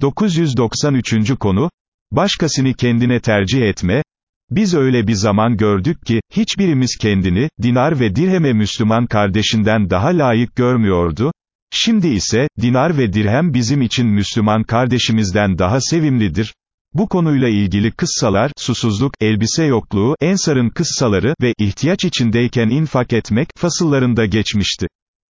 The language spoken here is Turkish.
993. konu, başkasını kendine tercih etme, biz öyle bir zaman gördük ki, hiçbirimiz kendini, dinar ve dirheme Müslüman kardeşinden daha layık görmüyordu, şimdi ise, dinar ve dirhem bizim için Müslüman kardeşimizden daha sevimlidir, bu konuyla ilgili kıssalar, susuzluk, elbise yokluğu, ensarın kıssaları ve ihtiyaç içindeyken infak etmek, fasıllarında geçmişti.